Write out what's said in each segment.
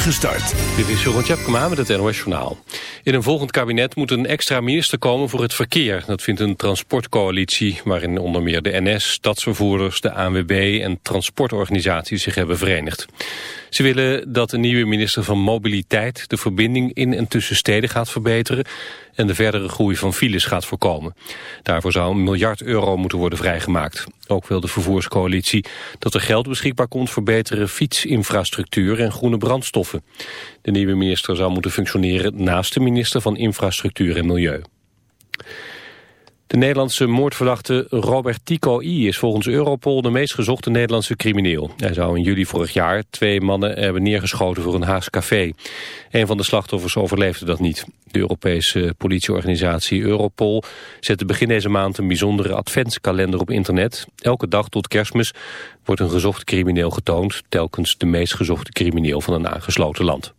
spoedige start. Dit is Jeroen met het NOS Journaal. In een volgend kabinet moet een extra minister komen voor het verkeer. Dat vindt een transportcoalitie waarin onder meer de NS, stadsvervoerders, de ANWB en transportorganisaties zich hebben verenigd. Ze willen dat de nieuwe minister van Mobiliteit de verbinding in en tussen steden gaat verbeteren en de verdere groei van files gaat voorkomen. Daarvoor zou een miljard euro moeten worden vrijgemaakt. Ook wil de vervoerscoalitie dat er geld beschikbaar komt voor betere fietsinfrastructuur en groene De nieuwe minister zou moeten functioneren naast de minister van Infrastructuur en Milieu. De Nederlandse moordverdachte Robert Tico I is volgens Europol de meest gezochte Nederlandse crimineel. Hij zou in juli vorig jaar twee mannen hebben neergeschoten voor een Haags café. Een van de slachtoffers overleefde dat niet. De Europese politieorganisatie Europol zette begin deze maand een bijzondere adventskalender op internet. Elke dag tot kerstmis wordt een gezochte crimineel getoond, telkens de meest gezochte crimineel van een aangesloten land.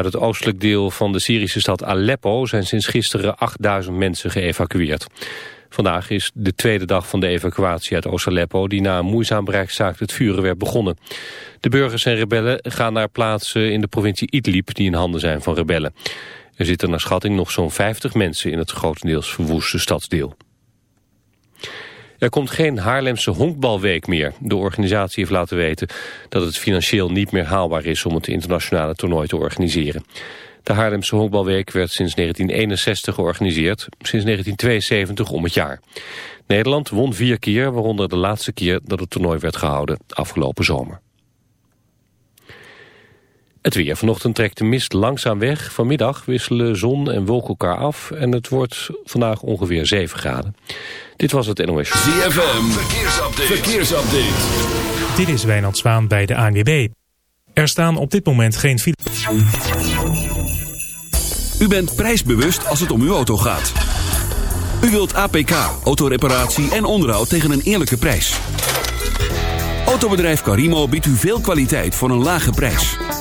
Uit het oostelijk deel van de Syrische stad Aleppo zijn sinds gisteren 8000 mensen geëvacueerd. Vandaag is de tweede dag van de evacuatie uit Oost-Aleppo... die na een moeizaam bereikzaak het vuren werd begonnen. De burgers en rebellen gaan naar plaatsen in de provincie Idlib... die in handen zijn van rebellen. Er zitten naar schatting nog zo'n 50 mensen in het grotendeels verwoeste stadsdeel. Er komt geen Haarlemse honkbalweek meer. De organisatie heeft laten weten dat het financieel niet meer haalbaar is om het internationale toernooi te organiseren. De Haarlemse honkbalweek werd sinds 1961 georganiseerd, sinds 1972 om het jaar. Nederland won vier keer, waaronder de laatste keer dat het toernooi werd gehouden, afgelopen zomer. Het weer. Vanochtend trekt de mist langzaam weg. Vanmiddag wisselen zon en wolken elkaar af. En het wordt vandaag ongeveer 7 graden. Dit was het NOS. ZFM. Verkeersupdate. Verkeersupdate. Dit is Wijnand Zwaan bij de ANWB. Er staan op dit moment geen files. U bent prijsbewust als het om uw auto gaat. U wilt APK, autoreparatie en onderhoud tegen een eerlijke prijs. Autobedrijf Carimo biedt u veel kwaliteit voor een lage prijs.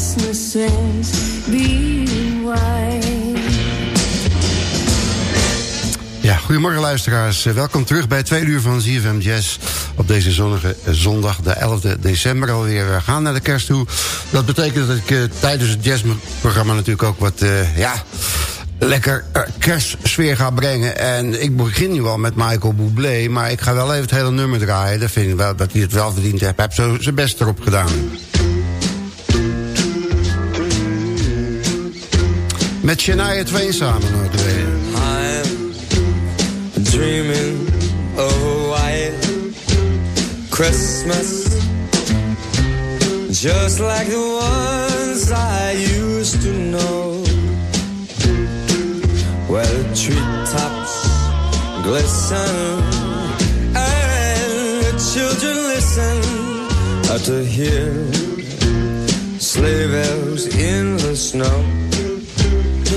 Christmases be white. Ja, goedemorgen luisteraars. Eh, Welkom terug bij tweede uur van ZFM Jazz... op deze zonnige eh, zondag, de 11e december alweer. We gaan naar de kerst toe. Dat betekent dat ik uh, tijdens het jazzprogramma natuurlijk ook wat... Uh, ja, lekker uh, kerstsfeer ga brengen. En ik begin nu al met Michael Bublé... maar ik ga wel even het hele nummer draaien. Dat vind ik wel dat hij het wel verdiend heeft. Hij heeft zo zijn best erop gedaan. Met Shania Twain samen, notabene. I'm dreaming of a white Christmas. Just like the ones I used to know. Where the treetops glisten And the children listen. To hear sleigh bells in the snow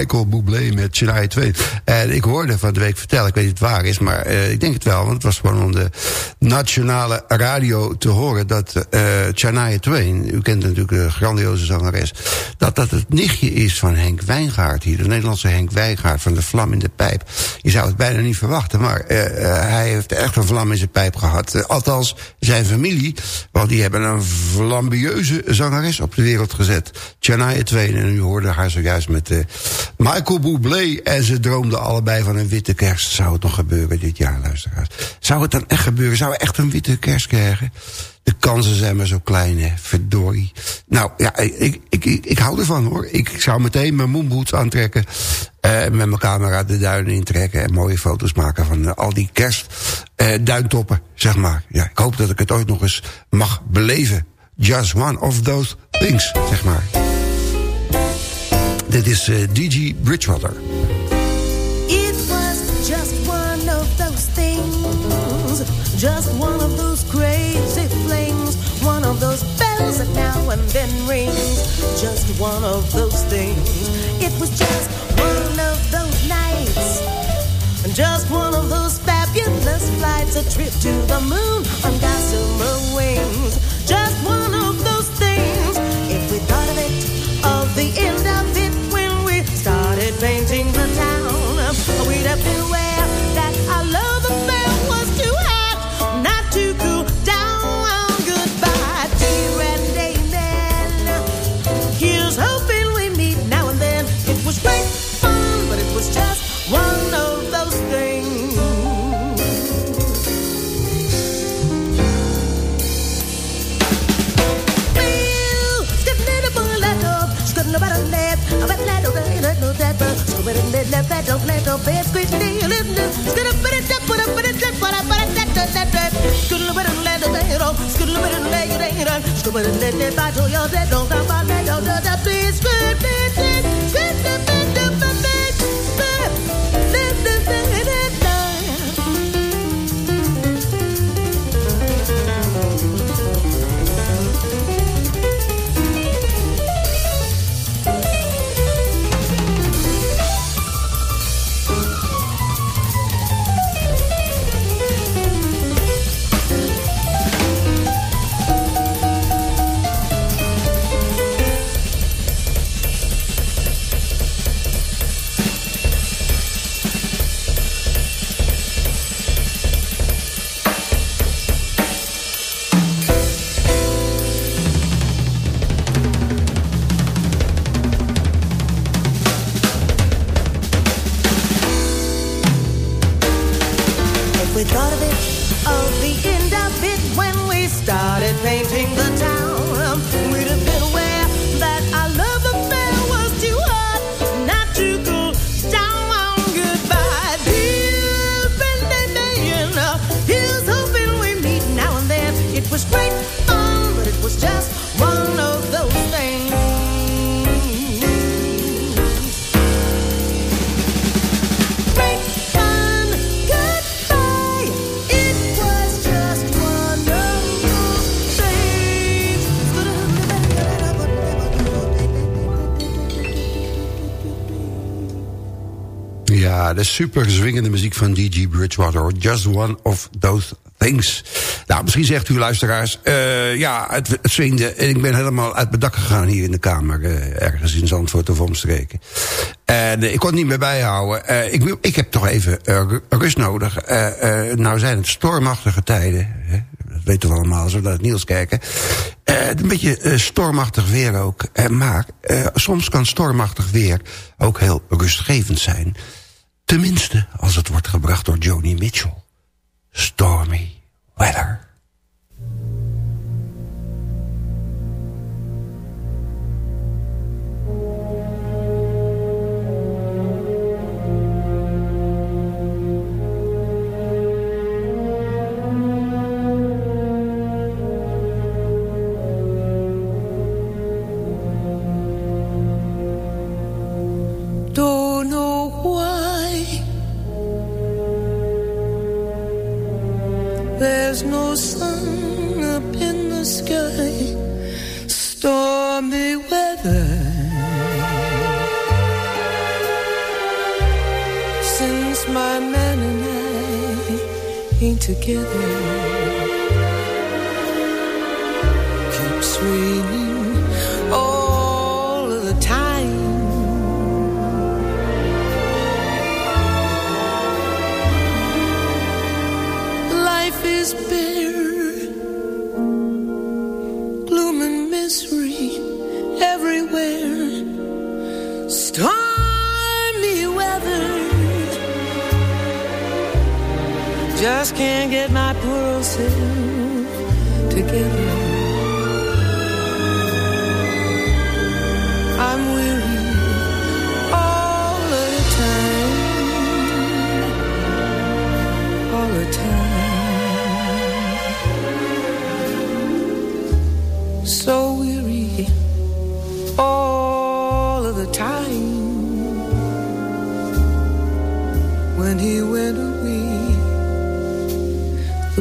Michael Bublé met Shania 2. En ik hoorde van de week vertellen, ik weet niet waar is... maar uh, ik denk het wel, want het was gewoon op de nationale radio te horen... dat uh, Shania Twain, u kent natuurlijk de grandioze zangeres... dat dat het nichtje is van Henk Wijngaard hier. De Nederlandse Henk Wijngaard van de Vlam in de Pijp. Je zou het bijna niet verwachten, maar uh, hij heeft echt een vlam in zijn pijp gehad. althans, zijn familie, want die hebben een flambieuze zangeres op de wereld gezet. Shania Twain, en u hoorde haar zojuist met Michael Bublé... en ze droomden allebei van een witte kerst. Zou het nog gebeuren dit jaar, luisteraars? Zou het dan echt gebeuren? Zou echt een witte kerst krijgen? De kansen zijn maar zo klein, hè. Verdorie. Nou, ja, ik, ik, ik, ik hou ervan, hoor. Ik zou meteen mijn moonboots aantrekken... Uh, met mijn camera de duinen intrekken... en mooie foto's maken van uh, al die kerstduintoppen, uh, zeg maar. Ja, ik hoop dat ik het ooit nog eens mag beleven. Just one of those things, zeg maar. Dit is uh, D.G. Bridgewater. Just one of those crazy flings, one of those bells that now and then rings. Just one of those things. It was just one of those nights, and just one of those fabulous flights, a trip to the moon on gossamer wings. Just Scoop it and let it battle your dead dog. De super zwingende muziek van D.G. Bridgewater. Just one of those things. Nou, misschien zegt u luisteraars... eh, ja, het, het zwingde en ik ben helemaal uit mijn dak gegaan hier in de kamer. eh, ergens in Zandvoort of omstreken. En eh, ik kon het niet meer bijhouden. Ik, ik heb toch even ru- rust nodig. Nou zijn het stormachtige tijden. Hè? Dat weten we allemaal als we naar het nieuws kijken. Een beetje stormachtig weer ook. Maar soms kan stormachtig weer ook heel rustgevend zijn. Tenminste als het wordt gebracht door Joni Mitchell. Stormy weather. Together, just can't get my poor old self together.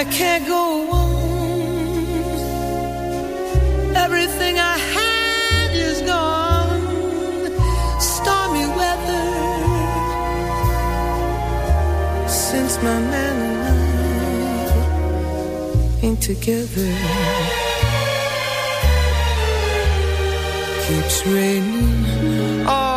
I can't go on. Everything I had is gone. Stormy weather since my man and I ain't together. Keeps raining all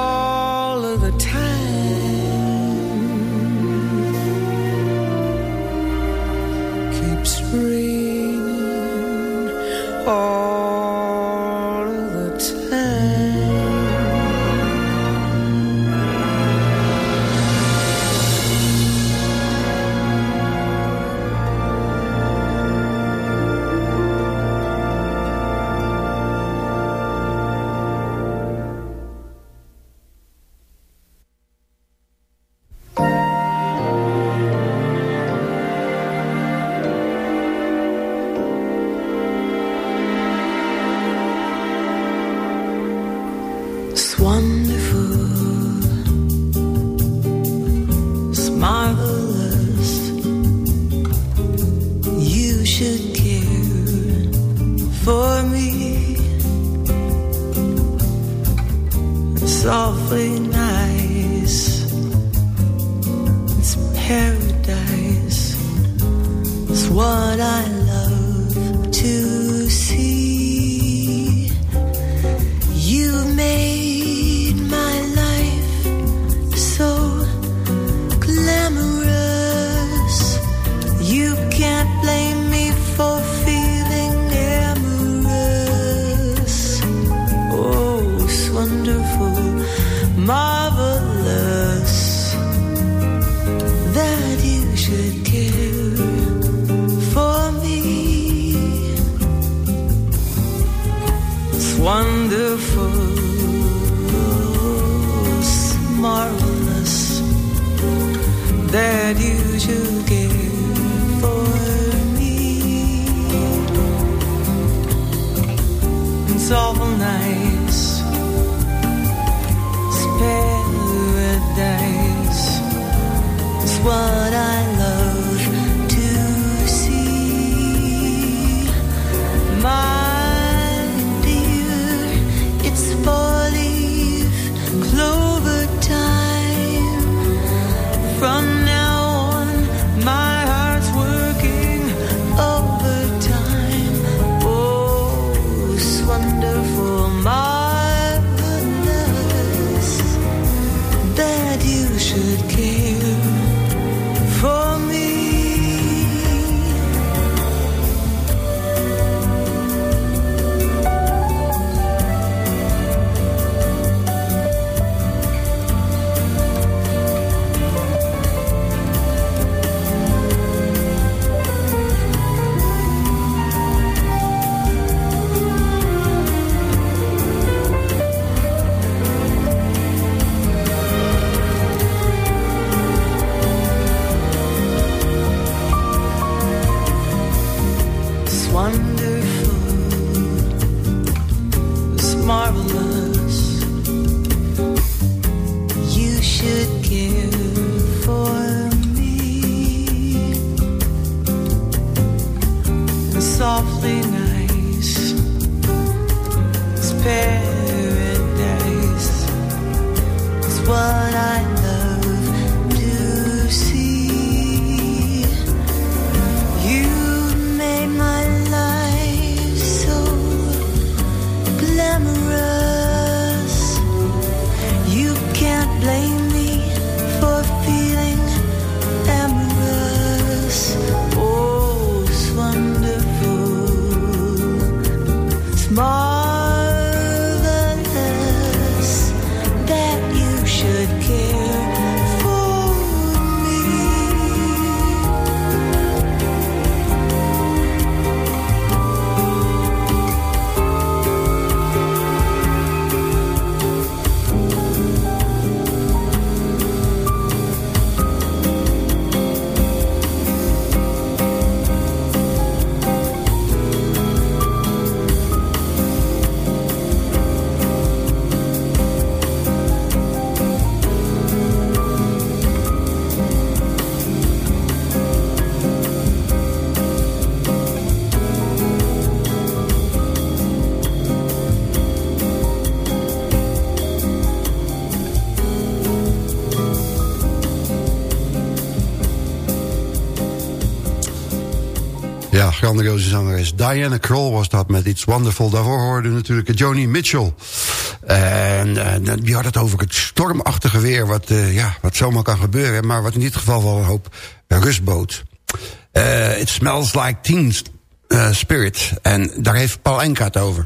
grandioze zangeres. Diana Kroll was dat met It's Wonderful. Daarvoor hoorde natuurlijk Joni Mitchell. En eh, die had het over het stormachtige weer... wat, eh, ja, wat zomaar kan gebeuren... maar wat in dit geval wel een hoop rust bood. Eh, it smells like teen spirit. En daar heeft Paul Enka het over.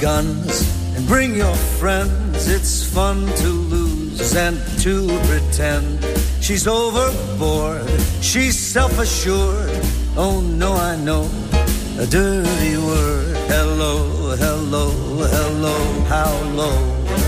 Guns and bring your friends. It's fun to lose and to pretend. She's overboard, she's self assured. Oh no, I know a dirty word. Hello, hello, hello, how low.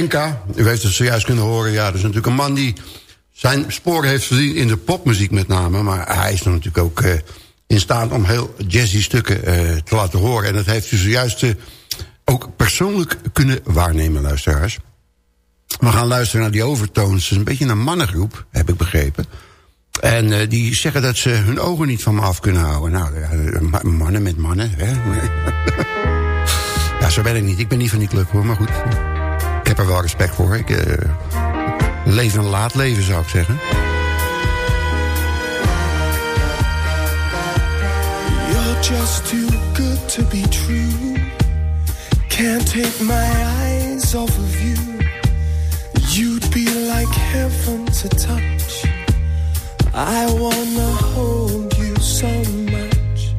Enka, u heeft het zojuist kunnen horen... ja, dat is natuurlijk een man die zijn sporen heeft verdiend in de popmuziek met name... maar hij is natuurlijk ook eh, in staat om heel jazzy stukken eh, te laten horen. En dat heeft u zojuist eh, ook persoonlijk kunnen waarnemen, luisteraars. We gaan luisteren naar die Overtones. Het is een beetje een mannengroep, heb ik begrepen. En die zeggen dat ze hun ogen niet van me af kunnen houden. Nou, mannen met mannen, hè. Ja, zo ben ik niet. Ik ben niet van die club, hoor. Maar goed, heb er wel respect voor. Ik eh, leef een laat leven, zou ik zeggen. You're just too good to be true. Can't take my eyes off of you. You'd be like heaven to touch. I wanna hold you so much.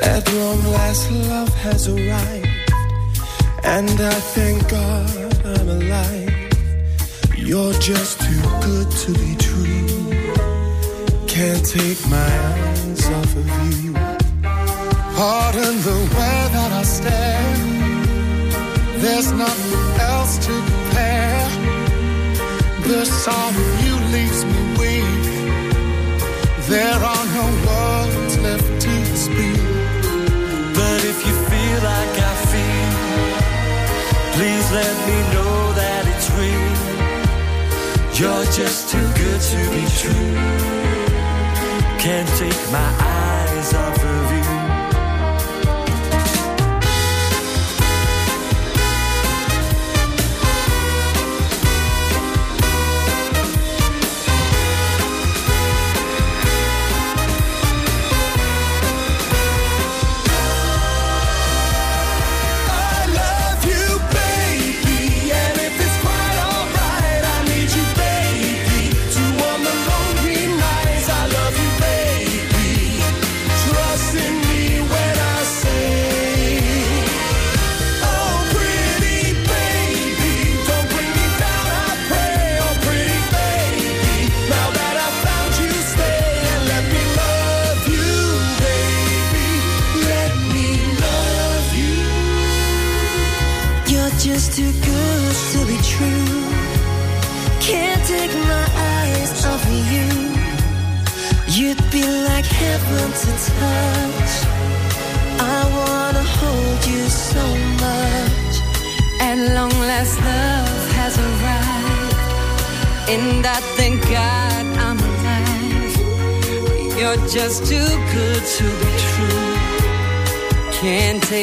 At long last, love has arrived. And I thank God I'm alive. You're just too good to be true. Can't take my eyes off of you. Pardon the way that I stare. There's nothing else to compare. The song you leaves me weak. There are no words left to speak. But if you feel like I feel, please let me know that it's real. You're just too good to be true. Can't take my eyes off of you.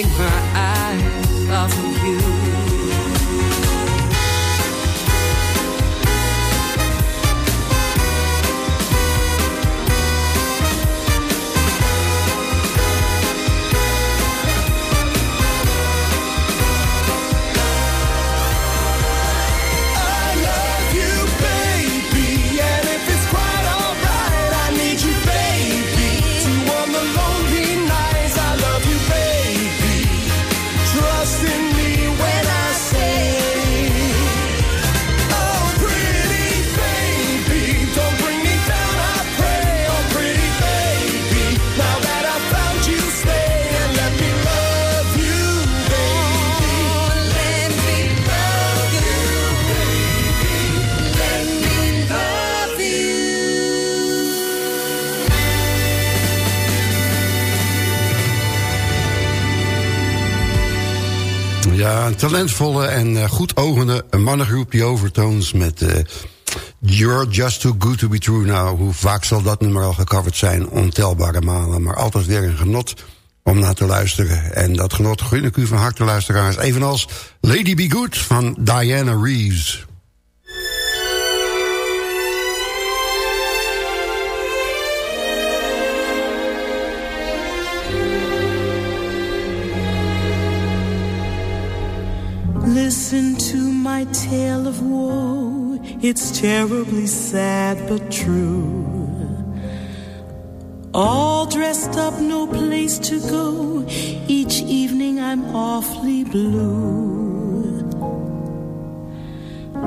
Can't take my Ja, een talentvolle en eh, goed ogende mannengroep die overtoons met... eh, You're just too good to be true. Nou, hoe vaak zal dat nummer al gecoverd zijn? Ontelbare malen, maar altijd weer een genot om naar te luisteren. En dat genot gun ik u van harte, luisteraars. Evenals Lady Be Good van Diana Reeves. Listen to my tale of woe. It's terribly sad but true. All dressed up, no place to go. Each evening I'm awfully blue.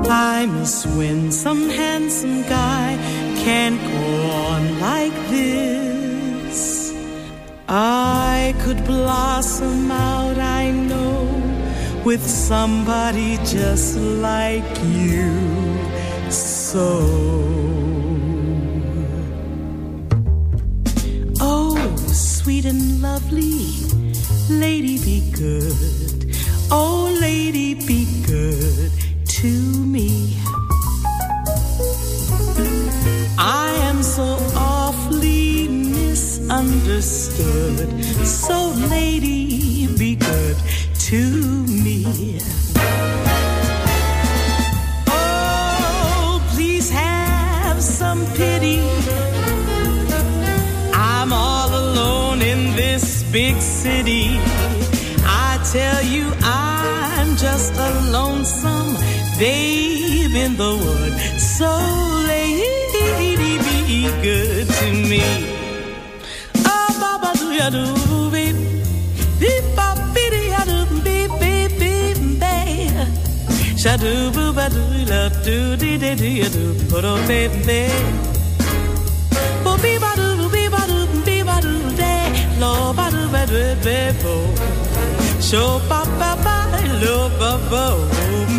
I must win some handsome guy. Can't go on like this. I could blossom out, I know, with somebody just like you. So, oh, sweet and lovely, lady, be good. Oh, lady, be good to me. I am so awfully misunderstood. So, lady, be good to me. Oh, please have some pity. I'm all alone in this big city. I tell you, I'm just a lonesome babe in the wood. So, lady, be good to me. Ah, oh, Baba, do ya do, Shadoo boo ba doo la doo dee dee dee doo ba doo dee doo Bo bee ba doo boo bee ba doo bee ba doo dee lo ba doo ba doo bee bo. Show ba ba ba lo ba bo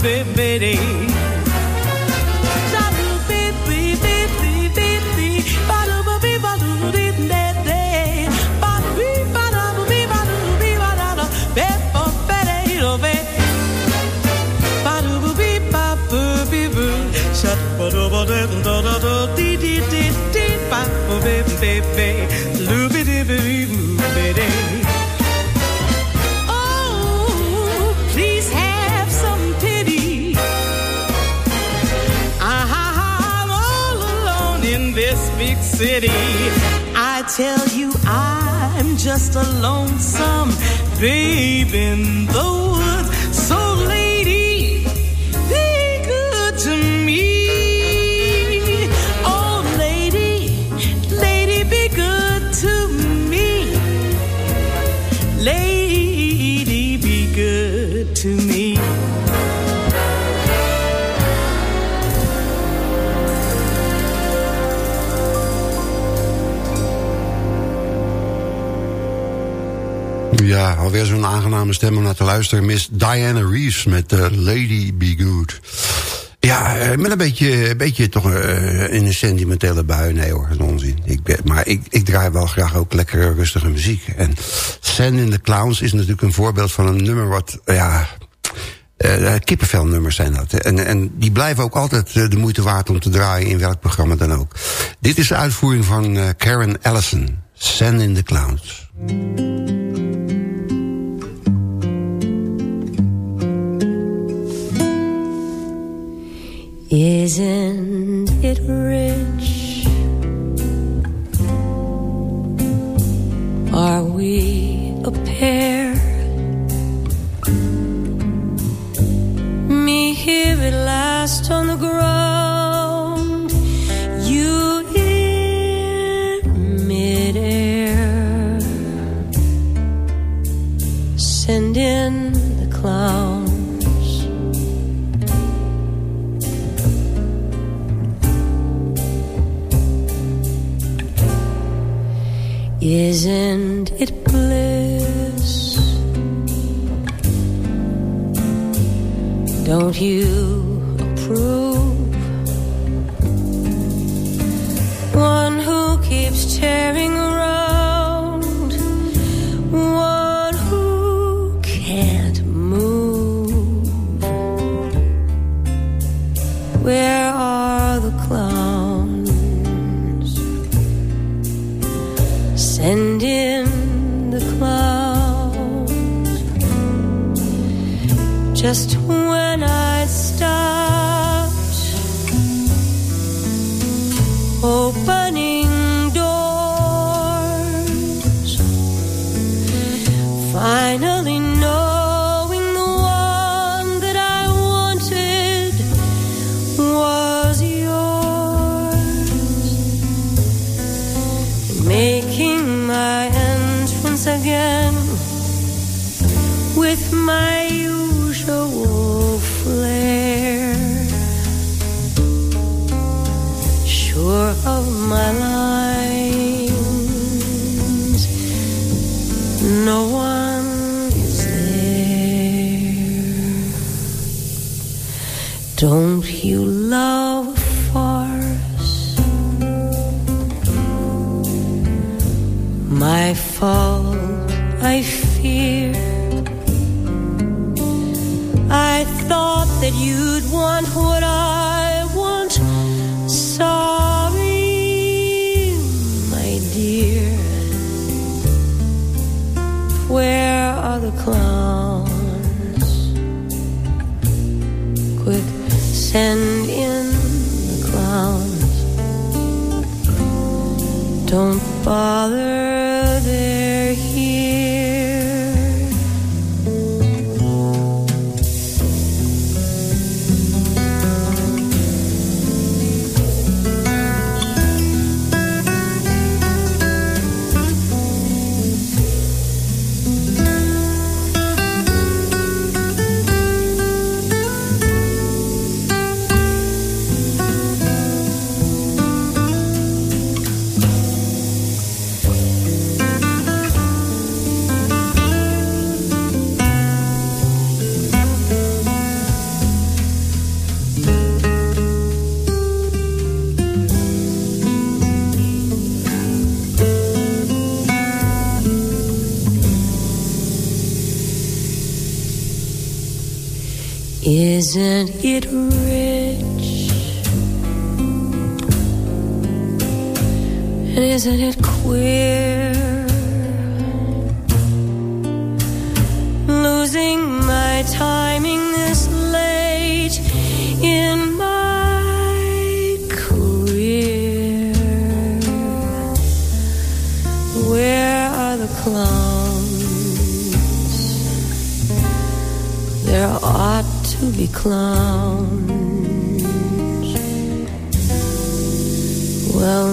bee bee dee. City. I tell you, I'm just a lonesome babe in the Ja, alweer zo'n aangename stem om naar te luisteren. Miss Diana Reeves met uh, Lady Be Good. Ja, eh, met een beetje, beetje toch uh, in een sentimentele bui. Nee hoor, dat onzin. Ik ben, maar ik, ik draai wel graag ook lekkere rustige muziek. En Sand in the Clowns is natuurlijk een voorbeeld van een nummer wat... ja, uh, kippenvelnummers zijn dat. En, en die blijven ook altijd de moeite waard om te draaien in welk programma dan ook. Dit is de uitvoering van Karen Allison. Sand in the Clowns. Isn't it rich? Are we a pair? Me here at last on the ground, Isn't it bliss? Don't you Isn't it rich? And isn't it queer? Losing my timing be clowns. Well,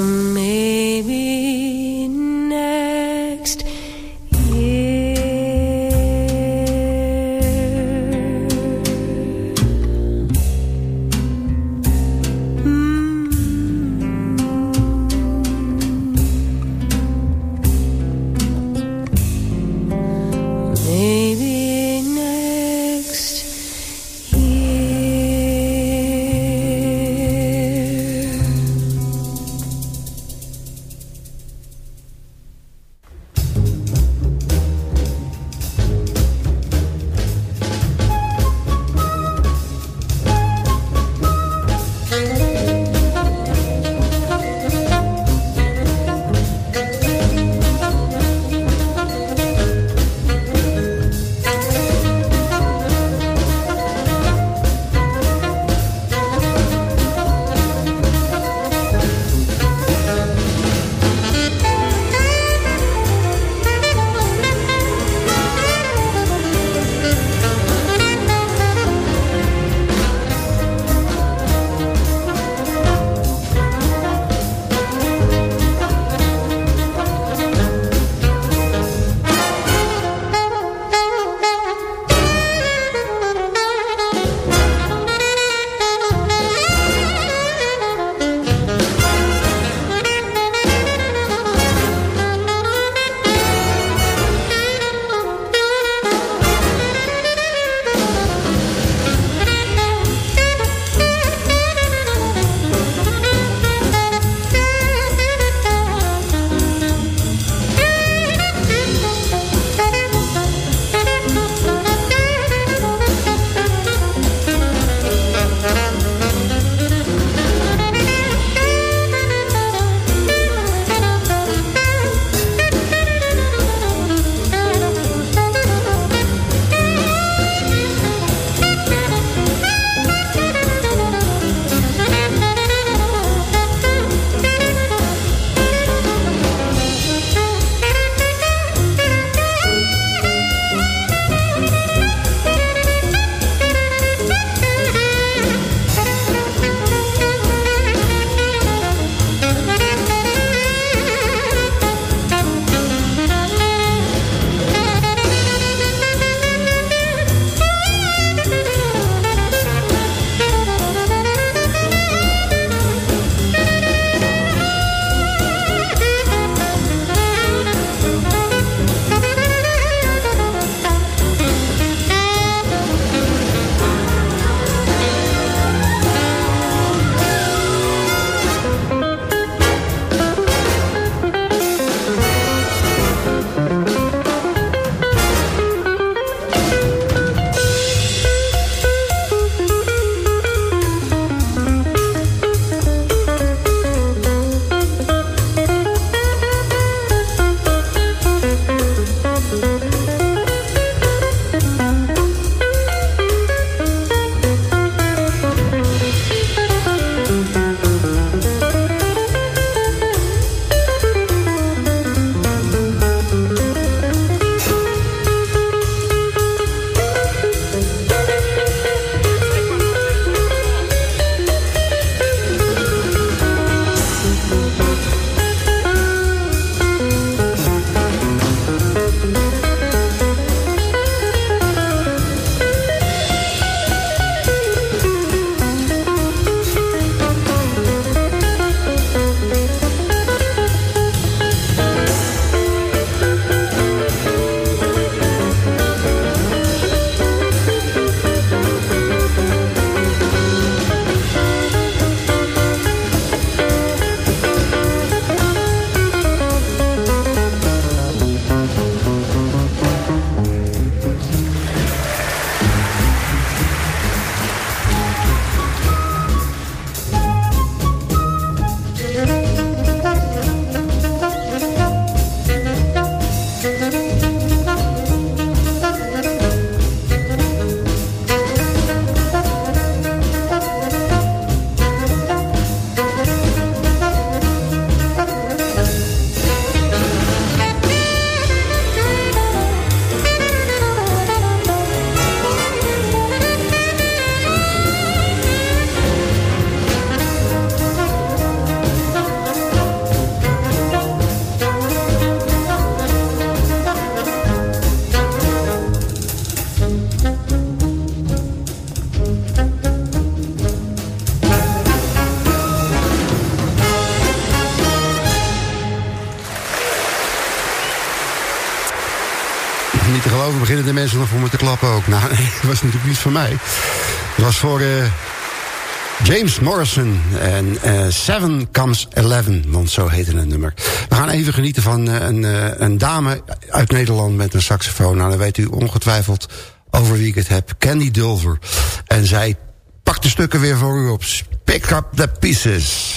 mensen me te klappen ook. Nou, dat was natuurlijk niet voor mij. Het was voor... eh, James Morrison en eh, Seven Comes Eleven, want zo heette het nummer. We gaan even genieten van eh, een, een dame uit Nederland met een saxofoon. Nou, dan weet u ongetwijfeld over wie ik het heb. Candy Dulver. En zij pakt de stukken weer voor u op. Pick up the pieces.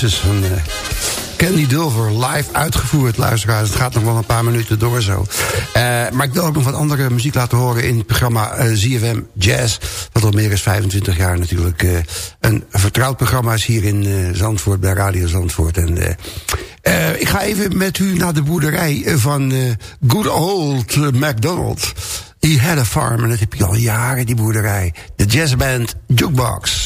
Pieces van uh, Candy Dulver. Live uitgevoerd, luisteraars. Het gaat nog wel een paar minuten door zo. Uh, maar ik wil ook nog wat andere muziek laten horen... in het programma uh, ZFM Jazz. Wat al meer dan 25 jaar natuurlijk een vertrouwd programma is... hier in Zandvoort, bij Radio Zandvoort. En ik ga even met u naar de boerderij van Good Old McDonald... He had a farm, en dat heb je al jaren, die boerderij. De jazzband Jukebox.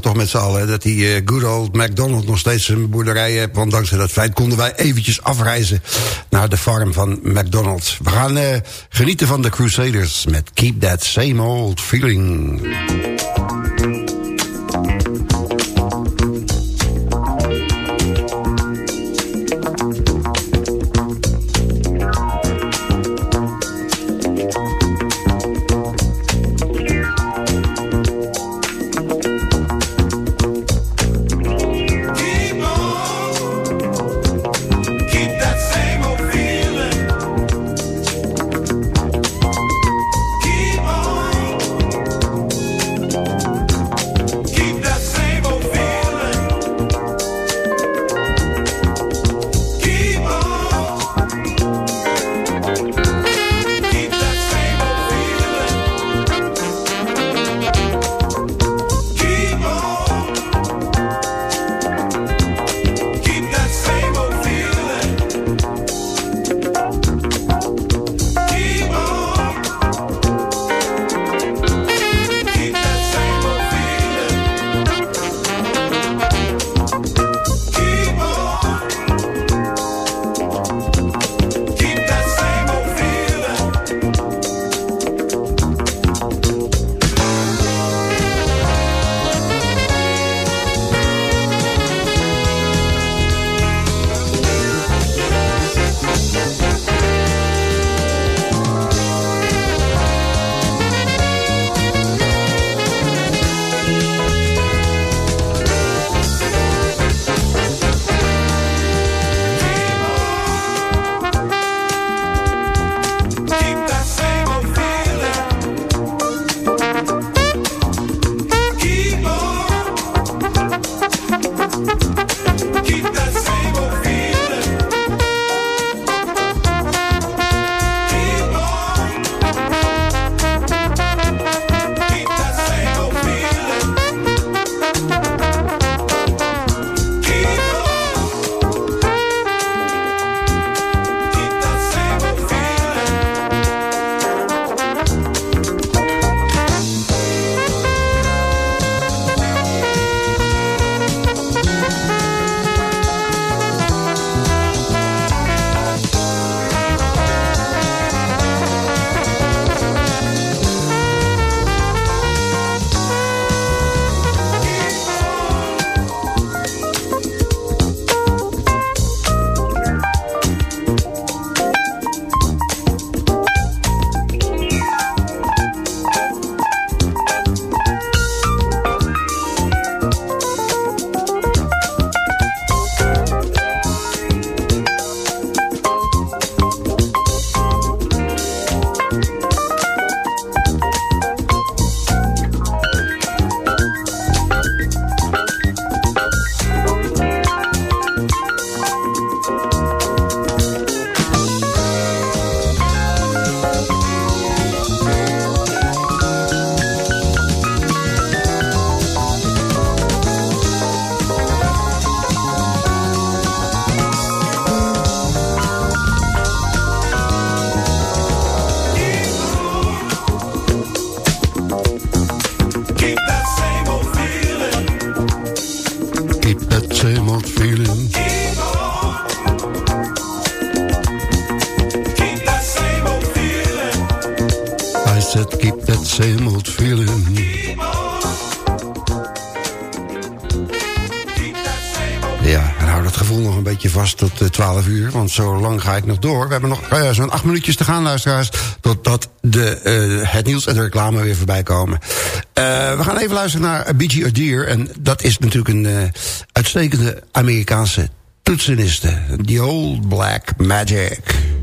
Toch met z'n allen... dat die uh, good old McDonald nog steeds een boerderij heeft. Want dankzij dat feit konden wij eventjes afreizen... naar de farm van McDonald's. We gaan uh, genieten van de Crusaders met Keep That Same Old Feeling. Zo lang ga ik nog door. We hebben nog uh, zo'n acht minuutjes te gaan, luisteraars. Totdat de, uh, het nieuws en de reclame weer voorbij komen. we gaan even luisteren naar B.G. Adair. En dat is natuurlijk een uitstekende Amerikaanse toetseniste. The Old Black Magic.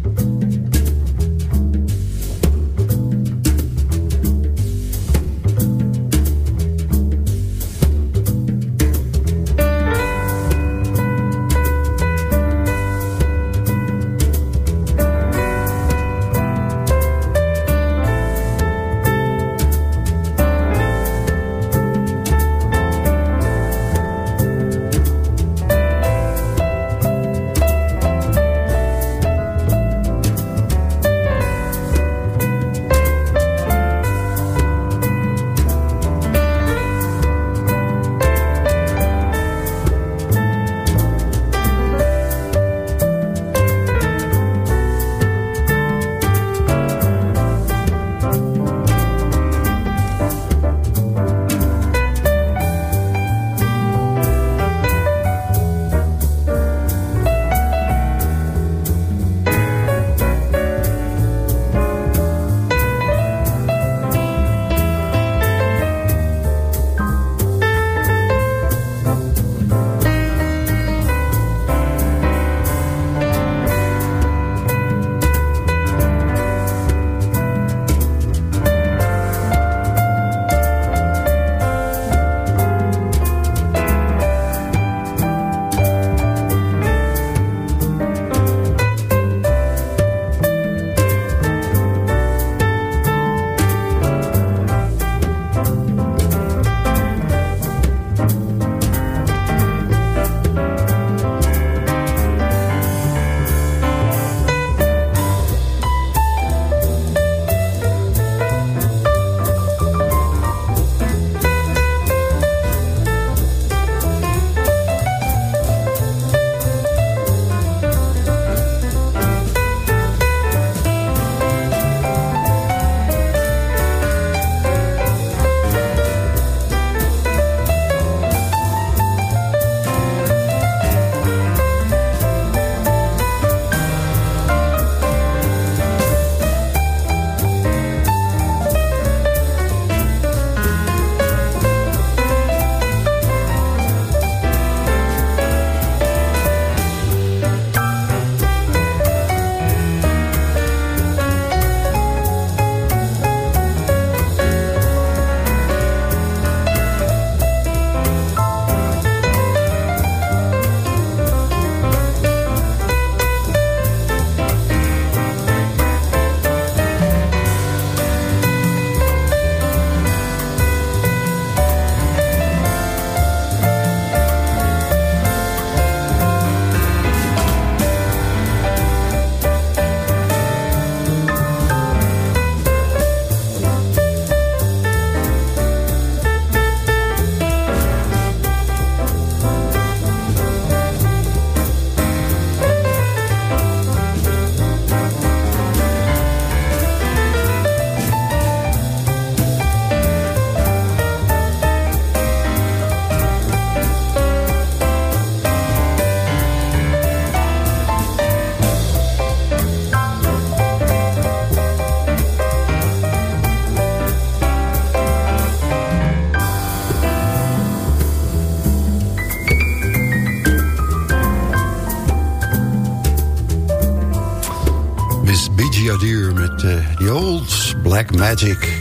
Black Magic.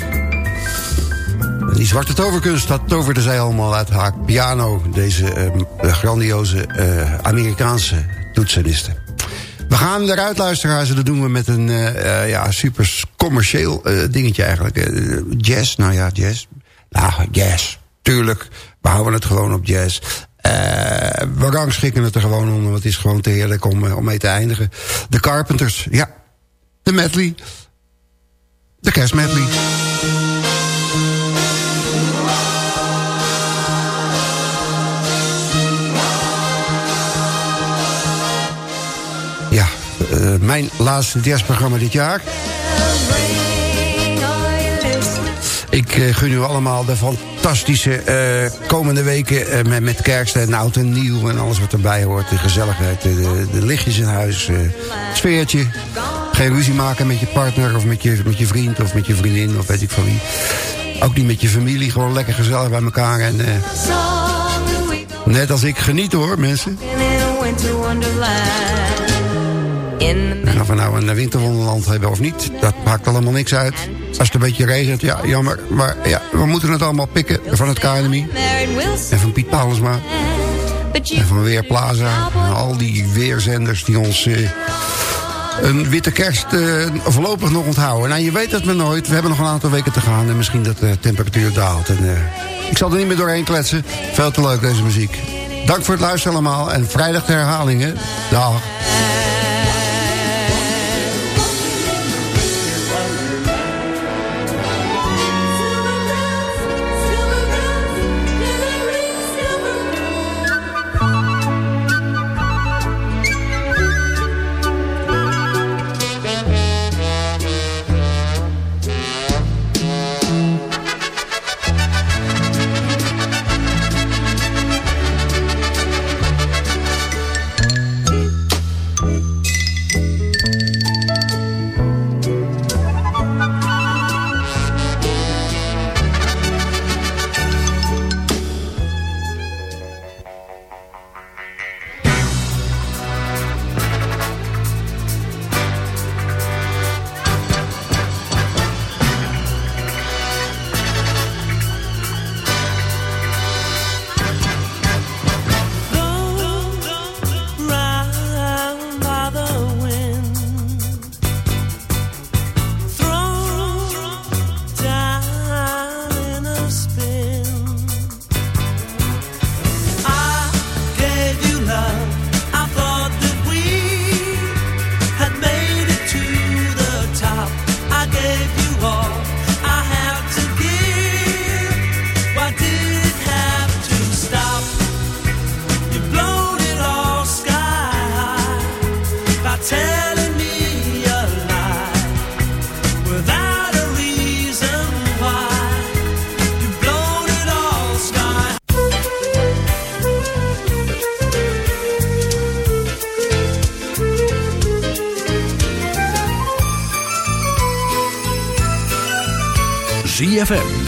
Die zwarte toverkunst, dat toverde zij allemaal uit haar piano. Deze uh, grandioze uh, Amerikaanse toetseniste. We gaan eruit luisteren. en dat doen we met een uh, ja, super commercieel dingetje eigenlijk. jazz, nou ja, jazz. Nou, jazz, tuurlijk. We houden het gewoon op jazz. we rangschikken het er gewoon onder, want het is gewoon te heerlijk om, om mee te eindigen. De Carpenters, ja. De medley. De kerstmedley. Ja, uh, mijn laatste jazzprogramma dit jaar. Ik uh, gun u allemaal de fantastische eh, komende weken eh, met, met kerst en oud en nieuw en alles wat erbij hoort. De gezelligheid, de, de lichtjes in huis, uh, sfeertje. Geen maken met je partner of met je, met je vriend of met je vriendin of weet ik van wie. Ook niet met je familie, gewoon lekker gezellig bij elkaar. En, net als ik geniet hoor, mensen. En of we nou een winterwonderland hebben of niet, dat maakt allemaal niks uit. Als het een beetje regent, ja, jammer. Maar ja, we moeten het allemaal pikken van het KNMI. En van Piet Paulusma. En van Weerplaza. En al die weerzenders die ons... Eh, een witte kerst uh, voorlopig nog onthouden. Nou, je weet het maar nooit. We hebben nog een aantal weken te gaan. En misschien dat de temperatuur daalt. En, uh, ik zal er niet meer doorheen kletsen. Veel te leuk deze muziek. Dank voor het luisteren allemaal. En vrijdag de herhalingen. Dag.